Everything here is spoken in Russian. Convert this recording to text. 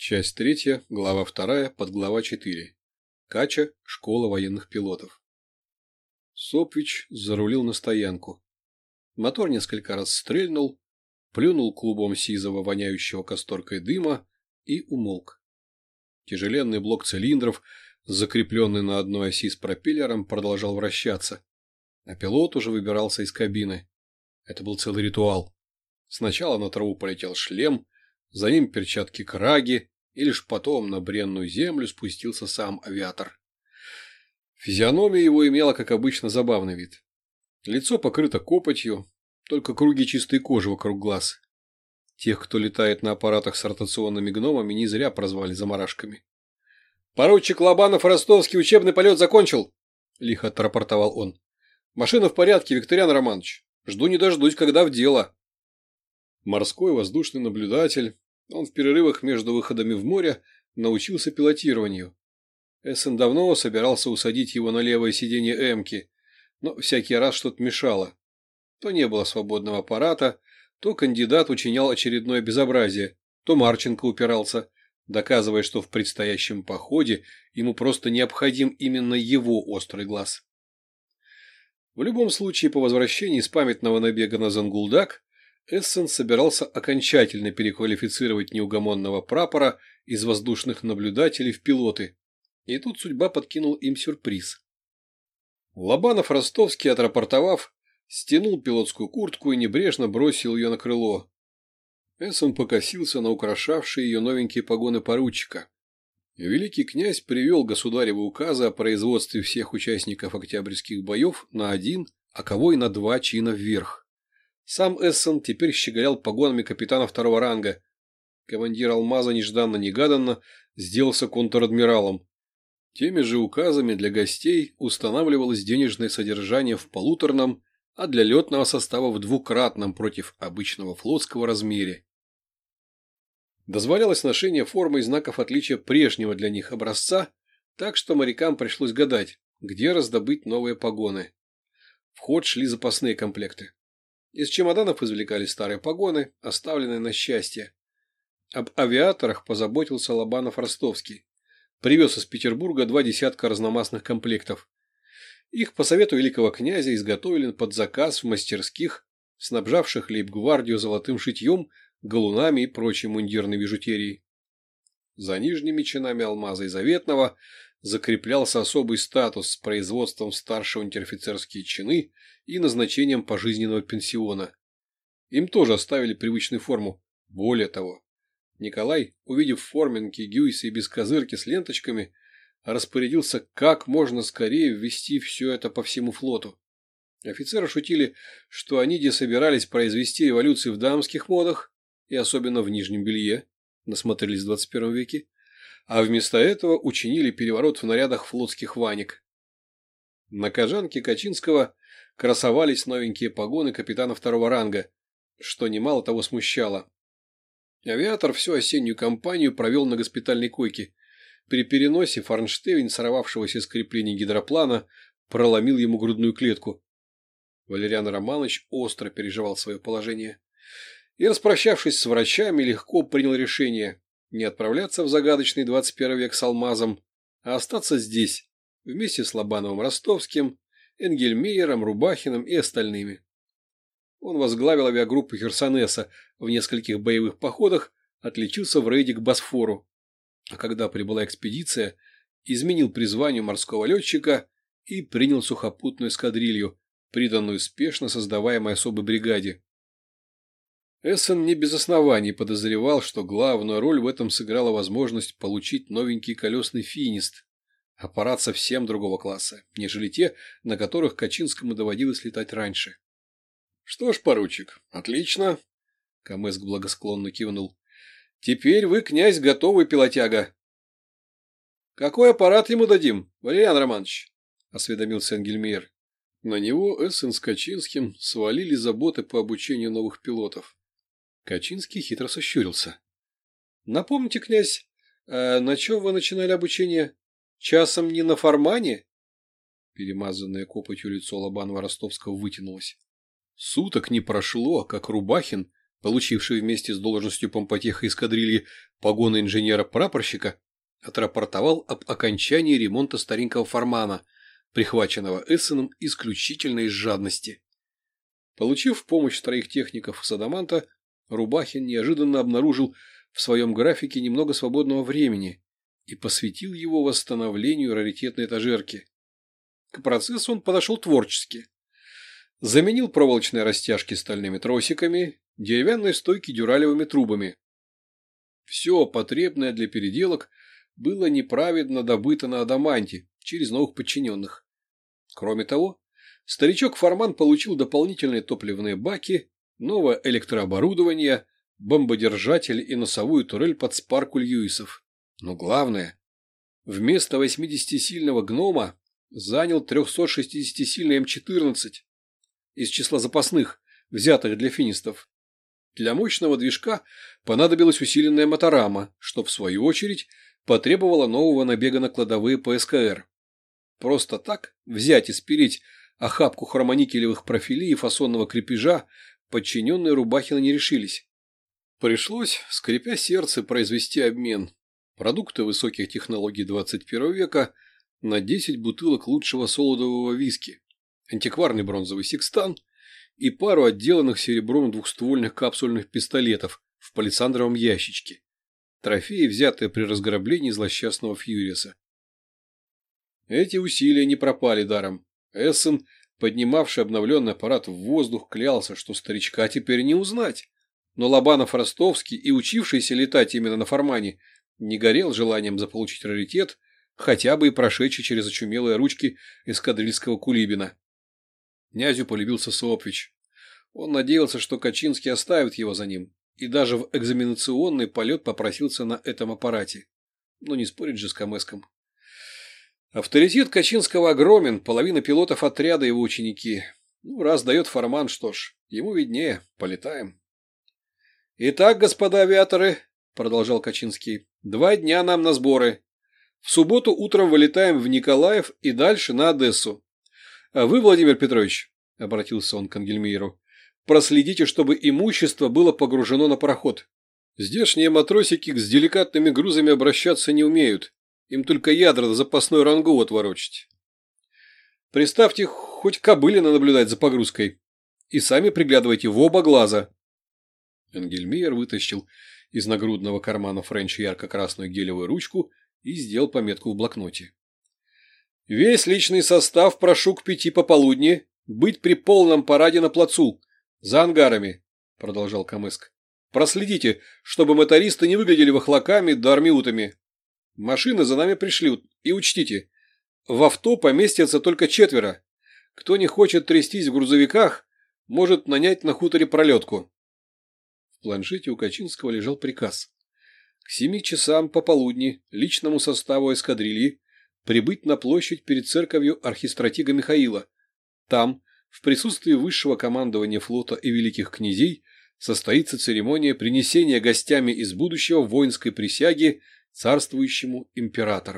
Часть третья, глава вторая, подглава четыре. Кача, школа военных пилотов. Сопвич зарулил на стоянку. Мотор несколько раз стрельнул, плюнул клубом сизого, воняющего касторкой дыма и умолк. Тяжеленный блок цилиндров, закрепленный на одной оси с пропеллером, продолжал вращаться, а пилот уже выбирался из кабины. Это был целый ритуал. Сначала на траву полетел шлем, за ним перчатки краги, и лишь потом на бренную землю спустился сам авиатор. Физиономия его имела, как обычно, забавный вид. Лицо покрыто копотью, только круги чистой кожи вокруг глаз. Тех, кто летает на аппаратах с ротационными гномами, не зря прозвали заморашками. «Поручик Лобанов Ростовский учебный полет закончил!» – лихо отрапортовал он. «Машина в порядке, Викториан Романович. Жду не дождусь, когда в дело». Морской воздушный наблюдатель, он в перерывах между выходами в море научился пилотированию. Эссен давно собирался усадить его на левое сиденье Эмки, но всякий раз что-то мешало. То не было свободного аппарата, то кандидат учинял очередное безобразие, то Марченко упирался, доказывая, что в предстоящем походе ему просто необходим именно его острый глаз. В любом случае, по возвращении с памятного набега на Зангулдак, Эссен собирался окончательно переквалифицировать неугомонного прапора из воздушных наблюдателей в пилоты. И тут судьба подкинул им сюрприз. Лобанов-Ростовский, отрапортовав, стянул пилотскую куртку и небрежно бросил ее на крыло. Эссен покосился на украшавшие ее новенькие погоны поручика. Великий князь привел государевы указы о производстве всех участников октябрьских боев на один, а кого и на два чина вверх. Сам Эссен теперь щеголял погонами капитана второго ранга. Командир Алмаза нежданно-негаданно сделался контр-адмиралом. Теми же указами для гостей устанавливалось денежное содержание в полуторном, а для летного состава в двукратном против обычного флотского размере. Дозволялось ношение формы и знаков отличия прежнего для них образца, так что морякам пришлось гадать, где раздобыть новые погоны. В ход шли запасные комплекты. Из чемоданов извлекали старые погоны, оставленные на счастье. Об авиаторах позаботился Лобанов-Ростовский. Привез из Петербурга два десятка разномастных комплектов. Их по совету великого князя изготовили под заказ в мастерских, снабжавших лейб-гвардию золотым шитьем, галунами и прочей мундирной бижутерией. За нижними чинами алмаза и заветного закреплялся особый статус с производством старшего унтер-офицерские чины и назначением пожизненного пенсиона. Им тоже оставили привычную форму. Более того, Николай, увидев форменки, гюйсы и бескозырки с ленточками, распорядился как можно скорее ввести все это по всему флоту. Офицеры шутили, что они где собирались произвести революцию в дамских модах, и особенно в нижнем белье, насмотрелись в 21 веке, а вместо этого учинили переворот в нарядах флотских ваник. На кожанке Качинского красовались новенькие погоны капитана второго ранга, что немало того смущало. Авиатор всю осеннюю кампанию провел на госпитальной койке. При переносе форнштевень сорвавшегося с креплений гидроплана проломил ему грудную клетку. Валериан Романович остро переживал свое положение. И, распрощавшись с врачами, легко принял решение не отправляться в загадочный 21 век с алмазом, а остаться здесь, вместе с Лобановым Ростовским Энгельмейером, Рубахиным и остальными. Он возглавил авиагруппу Херсонеса в нескольких боевых походах, отличился в рейде к Босфору. А когда прибыла экспедиция, изменил призванию морского летчика и принял сухопутную эскадрилью, приданную спешно создаваемой особой бригаде. Эссен не без оснований подозревал, что главную роль в этом сыграла возможность получить новенький колесный финист, Аппарат совсем другого класса, нежели те, на которых Качинскому доводилось летать раньше. — Что ж, поручик, отлично. Камеск благосклонно кивнул. — Теперь вы, князь, готовый пилотяга. — Какой аппарат ему дадим, Валериан Романович? — осведомился Ангельмейер. На него Эссен с Качинским свалили заботы по обучению новых пилотов. Качинский хитро сощурился. — Напомните, князь, а на чем вы начинали обучение? Часом не на формане? Перемазанное копотью лицо Лобанова Ростовского вытянулось. Суток не прошло, как Рубахин получивший вместе с должностью помпотеха эскадрильи погоны инженера-прапорщика, отрапортовал об окончании ремонта старенького формана, прихваченного Эссеном исключительно из жадности. Получив помощь троих техников с Адаманта, Рубахин неожиданно обнаружил в своем графике немного свободного времени и посвятил его восстановлению раритетной этажерки. К процессу он подошел творчески. Заменил проволочные растяжки стальными тросиками, деревянные стойки дюралевыми трубами. Все потребное для переделок было неправедно добыто на адаманте через новых подчиненных. Кроме того, старичок-форман получил дополнительные топливные баки, новое электрооборудование, бомбодержатель и носовую турель под спарку Льюисов. Но главное, вместо 80-сильного гнома занял 360-сильный М14 из числа запасных, взятых для финистов. Для мощного движка понадобилась усиленная моторама, что, в свою очередь, потребовало нового набега на кладовые ПСКР. Просто так взять и спилить охапку хромоникелевых профилей и фасонного крепежа подчиненные Рубахина не решились. Пришлось, скрипя сердце, произвести обмен. Продукты высоких технологий 21 века на 10 бутылок лучшего солодового виски, антикварный бронзовый секстан и пару отделанных серебром двухствольных капсульных пистолетов в палисандровом ящичке. Трофеи, взятые при разграблении злосчастного Фьюриса. Эти усилия не пропали даром. Эссен, поднимавший обновленный аппарат в воздух, клялся, что старичка теперь не узнать. Но Лобанов-Ростовский и учившийся летать именно на формане не горел желанием заполучить раритет, хотя бы и прошедший через очумелые ручки эскадрильского кулибина. Князю полюбился Сопвич. Он надеялся, что Качинский оставит его за ним, и даже в экзаменационный полет попросился на этом аппарате. Но не спорить же с Камеском. Авторитет Качинского огромен, половина пилотов отряда его ученики. Ну, раз дает форман, что ж, ему виднее, полетаем. «Итак, господа авиаторы», — продолжал Качинский, — «два дня нам на сборы. В субботу утром вылетаем в Николаев и дальше на Одессу. А вы, Владимир Петрович, — обратился он к Ангельмейру, — проследите, чтобы имущество было погружено на пароход. Здешние матросики с деликатными грузами обращаться не умеют. Им только ядра запасной рангу отворочить. Приставьте хоть кобылина наблюдать за погрузкой. И сами приглядывайте в оба глаза. Энгельмейер вытащил из нагрудного кармана Френч ярко-красную гелевую ручку и сделал пометку в блокноте. Весь личный состав прошу к пяти пополудни быть при полном параде на плацу, за ангарами, продолжал Камыск. Проследите, чтобы мотористы не выглядели вахлаками да армиутами. Машины за нами пришли, и учтите, в авто поместятся только четверо. Кто не хочет трястись в грузовиках, может нанять на хуторе пролетку. В планшете у Качинского лежал приказ. К семи часам пополудни личному составу эскадрильи прибыть на площадь перед церковью архистратига Михаила. Там, в присутствии высшего командования флота и великих князей, состоится церемония принесения гостями из будущего воинской присяги царствующему императору.